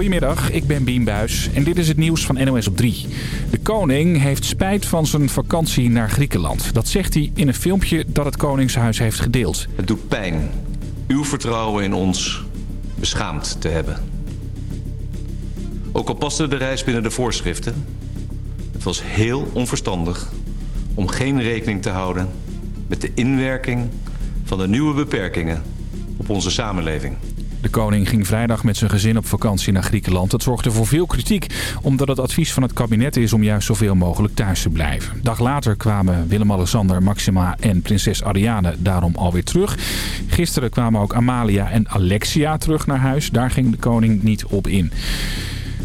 Goedemiddag, ik ben Bien Buis en dit is het nieuws van NOS op 3. De koning heeft spijt van zijn vakantie naar Griekenland. Dat zegt hij in een filmpje dat het Koningshuis heeft gedeeld. Het doet pijn uw vertrouwen in ons beschaamd te hebben. Ook al paste de reis binnen de voorschriften... het was heel onverstandig om geen rekening te houden... met de inwerking van de nieuwe beperkingen op onze samenleving. De koning ging vrijdag met zijn gezin op vakantie naar Griekenland. Dat zorgde voor veel kritiek, omdat het advies van het kabinet is om juist zoveel mogelijk thuis te blijven. Dag later kwamen Willem-Alexander, Maxima en prinses Ariane daarom alweer terug. Gisteren kwamen ook Amalia en Alexia terug naar huis. Daar ging de koning niet op in.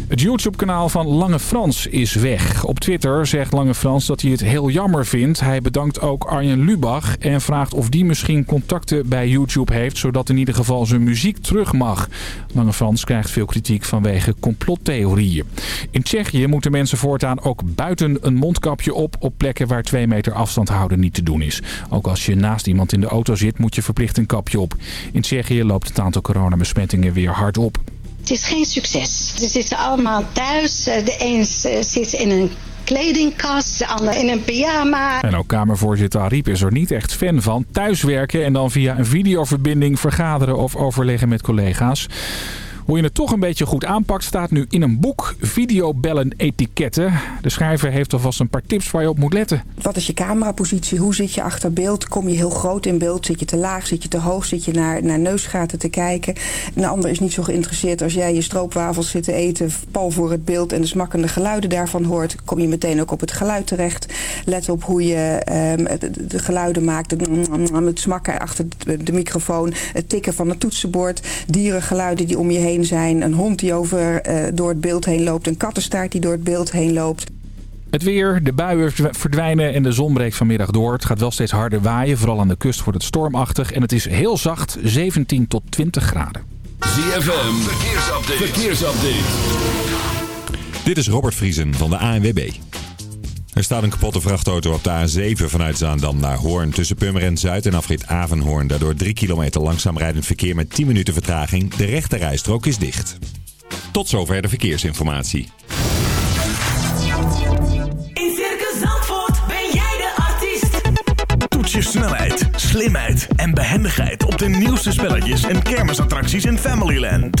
Het YouTube-kanaal van Lange Frans is weg. Op Twitter zegt Lange Frans dat hij het heel jammer vindt. Hij bedankt ook Arjen Lubach en vraagt of die misschien contacten bij YouTube heeft... zodat in ieder geval zijn muziek terug mag. Lange Frans krijgt veel kritiek vanwege complottheorieën. In Tsjechië moeten mensen voortaan ook buiten een mondkapje op... op plekken waar twee meter afstand houden niet te doen is. Ook als je naast iemand in de auto zit moet je verplicht een kapje op. In Tsjechië loopt het aantal coronabesmettingen weer hard op. Het is geen succes. Ze zitten allemaal thuis. Eh, de een eh, zit in een kledingkast, de ander in een pyjama. En ook Kamervoorzitter Ariep is er niet echt fan van. Thuiswerken en dan via een videoverbinding vergaderen of overleggen met collega's. Hoe je het toch een beetje goed aanpakt staat nu in een boek Videobellen etiketten. De schrijver heeft alvast een paar tips waar je op moet letten. Wat is je camerapositie? Hoe zit je achter beeld? Kom je heel groot in beeld? Zit je te laag? Zit je te hoog? Zit je naar, naar neusgaten te kijken? Een ander is niet zo geïnteresseerd als jij je stroopwafels zit te eten... pal voor het beeld en de smakkende geluiden daarvan hoort... kom je meteen ook op het geluid terecht. Let op hoe je um, de, geluiden maakt. Het smakken achter de microfoon. Het tikken van het toetsenbord. Dierengeluiden die om je heen zijn. Een hond die over, uh, door het beeld heen loopt. Een kattenstaart die door het beeld heen loopt. Het weer, de buien verdwijnen en de zon breekt vanmiddag door. Het gaat wel steeds harder waaien, vooral aan de kust wordt het stormachtig. En het is heel zacht, 17 tot 20 graden. ZFM, verkeersupdate. verkeersupdate. Dit is Robert Vriesen van de ANWB. Er staat een kapotte vrachtauto op de A7 vanuit Zaandam naar Hoorn. Tussen Purmerend Zuid en afrit Avenhoorn. Daardoor 3 kilometer langzaam rijdend verkeer met 10 minuten vertraging. De rechte rijstrook is dicht. Tot zover de verkeersinformatie. In Circus Zandvoort ben jij de artiest. Toets je snelheid, slimheid en behendigheid op de nieuwste spelletjes en kermisattracties in Familyland.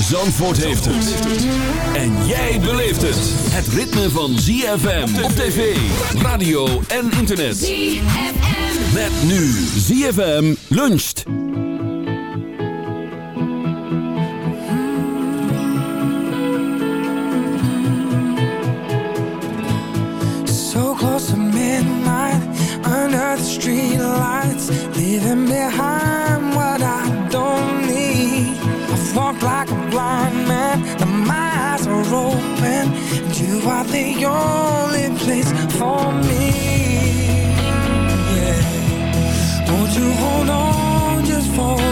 Zandvoort heeft het. En jij beleeft het. Het ritme van ZFM op tv, radio en internet. ZFM. Met nu ZFM luncht. under the street lights Leaving behind what I don't I've like a blind man. Now my eyes are open. And you are the only place for me. Yeah. Won't you hold on just for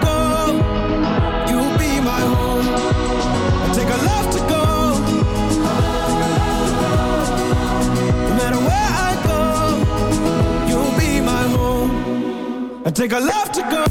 go. take a left to go.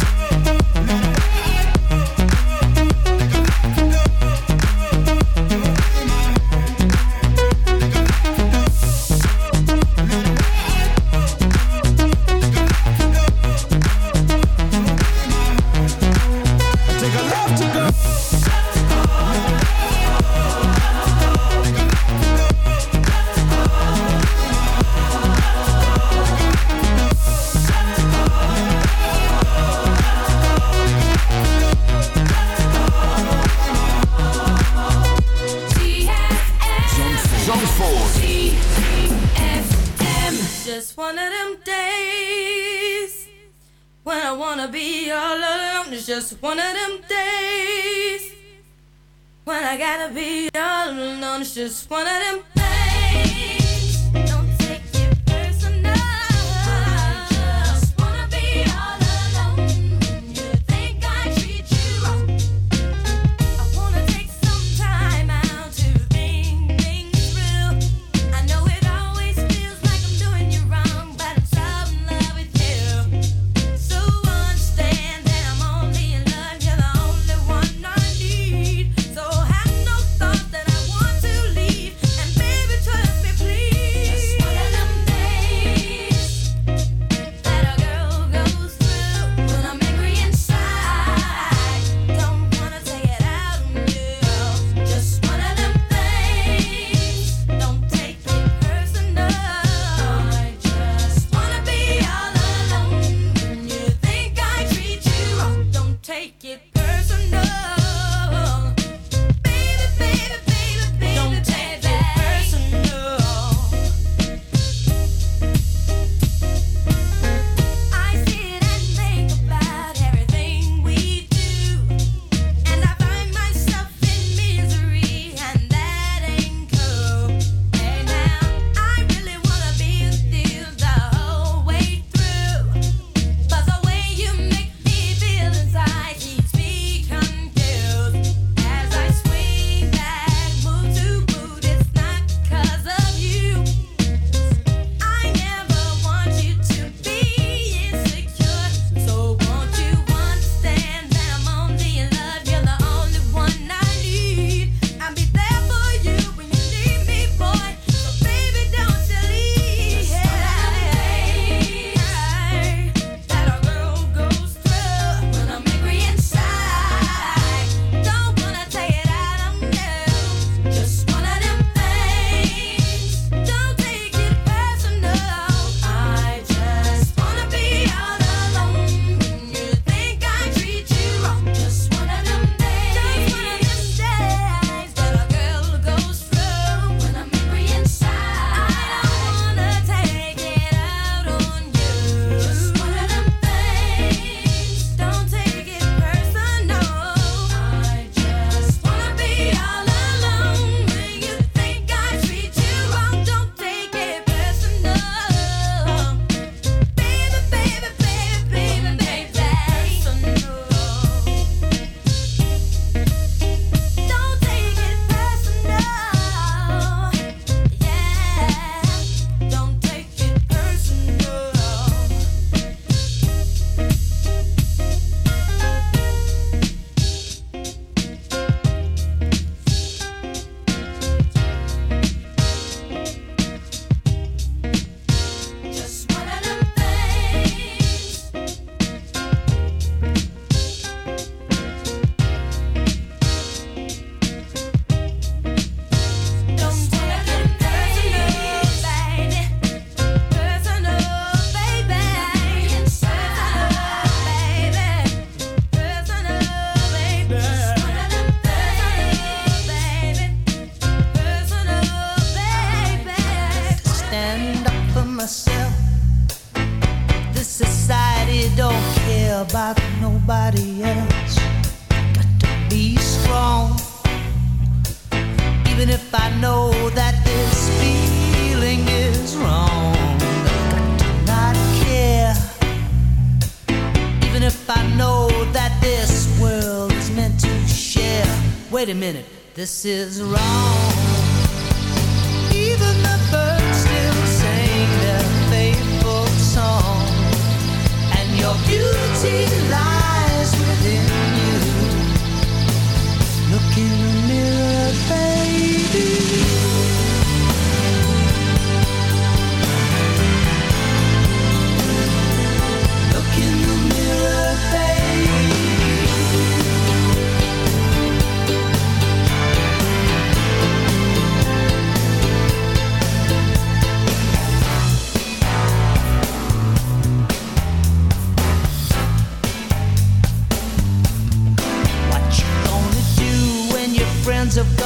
Is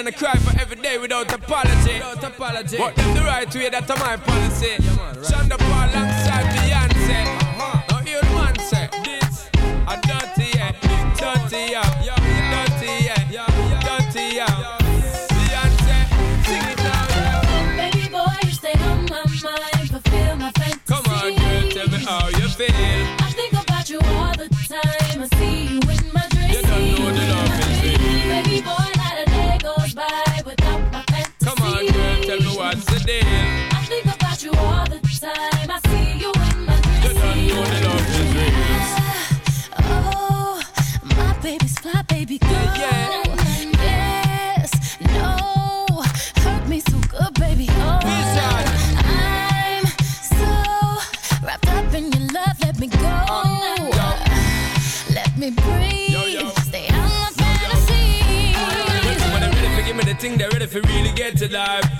And I cry for every day without apology. Without apology. But them the right way, that's my policy. Yeah, man, right. Shonda Paul alongside Beyonce. What's the deal. I think about you all the time. I see you in my dreams. You don't know the love is real. Oh, my baby's fly, baby girl. Yeah, Yes, no, hurt me so good, baby. Oh, I'm so wrapped up in your love. Let me go. Let me breathe. Stay out my fantasy. When they're ready to give me the thing, they're ready for really get to life.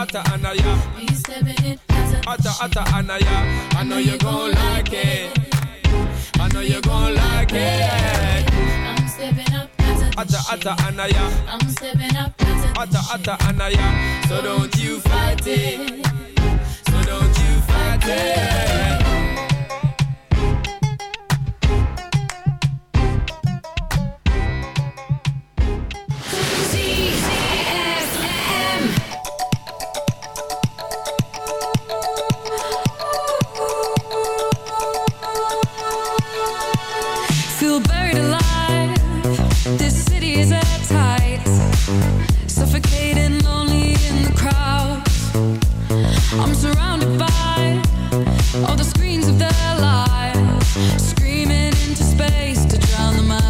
Atta, anaya. Stepping it as a Atta, atta, anaya. I know you gon' like it. I know you gon' like it. I'm stepping up as a Atta, atta, anaya. I'm stepping up as a Atta, atta, anaya. So don't you fight it. So don't you fight it. Screaming into space to drown them out.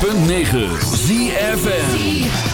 106.9 ZFN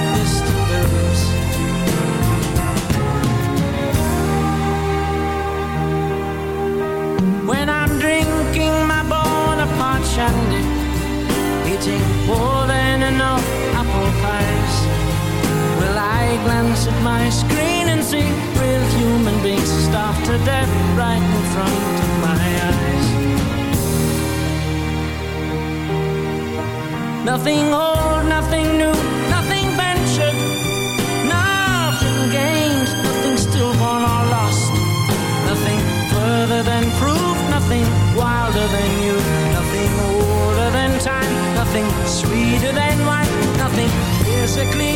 eating more than enough apple pies. Will I glance at my screen and see real human beings starved to death right in front of my eyes? Nothing old, nothing new physically,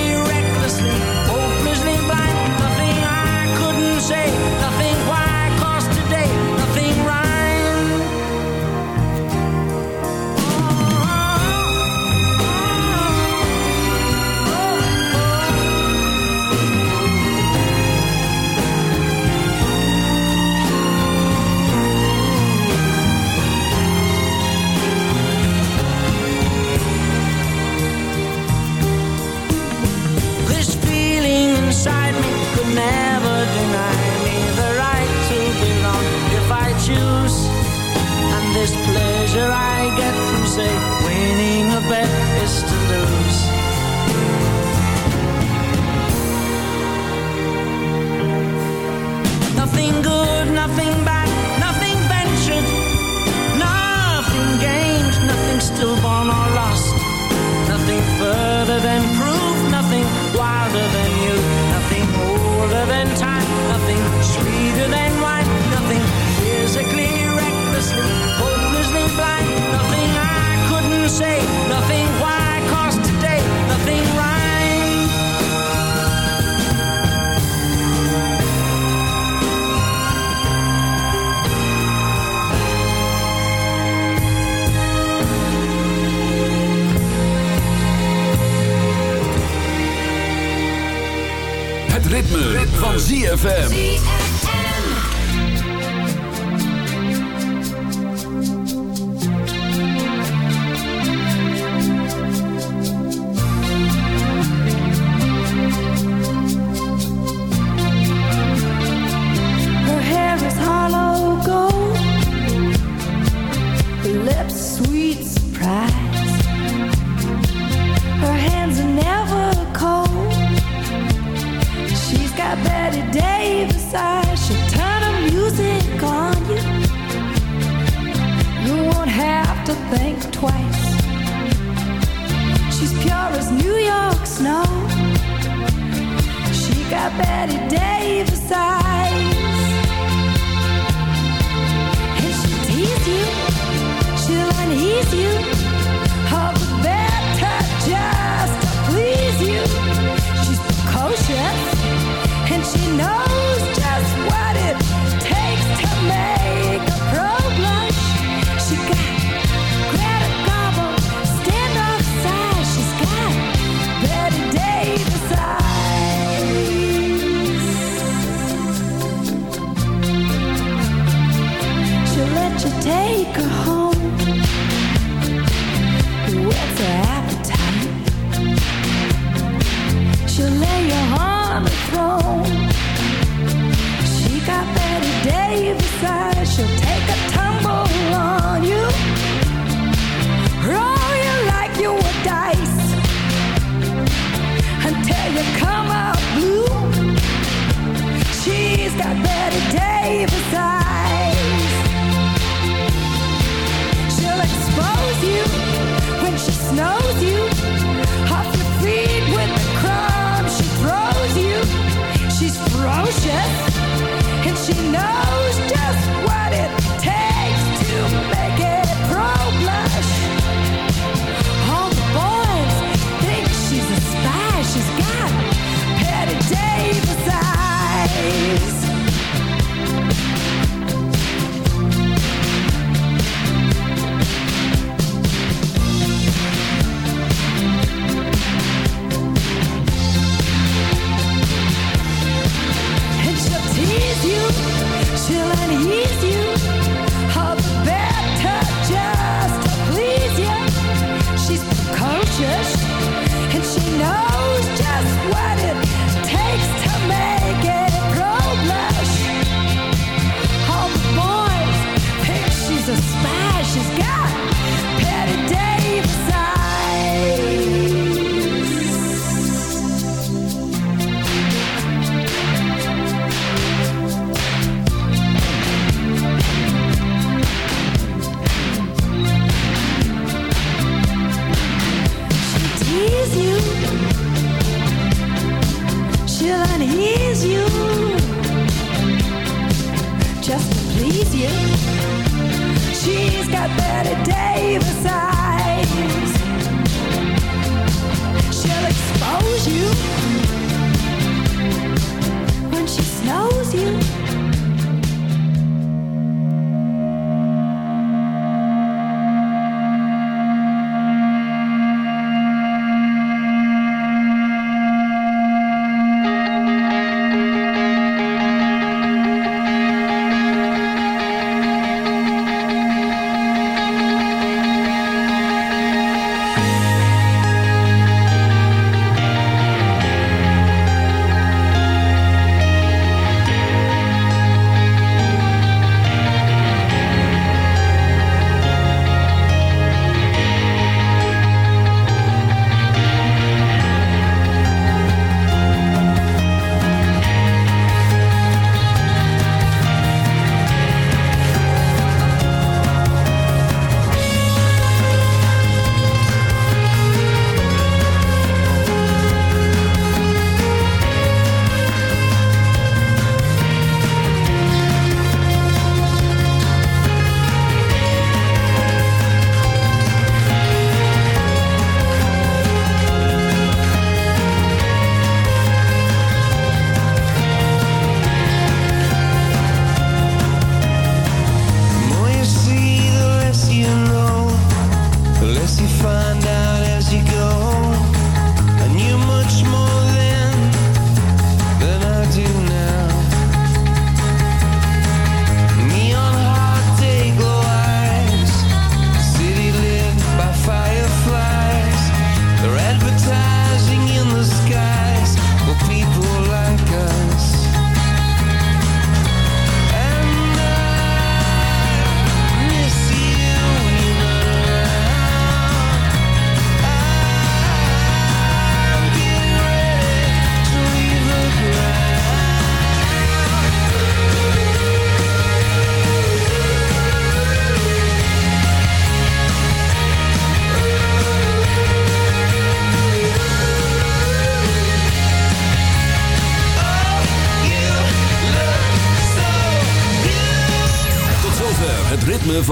pensar.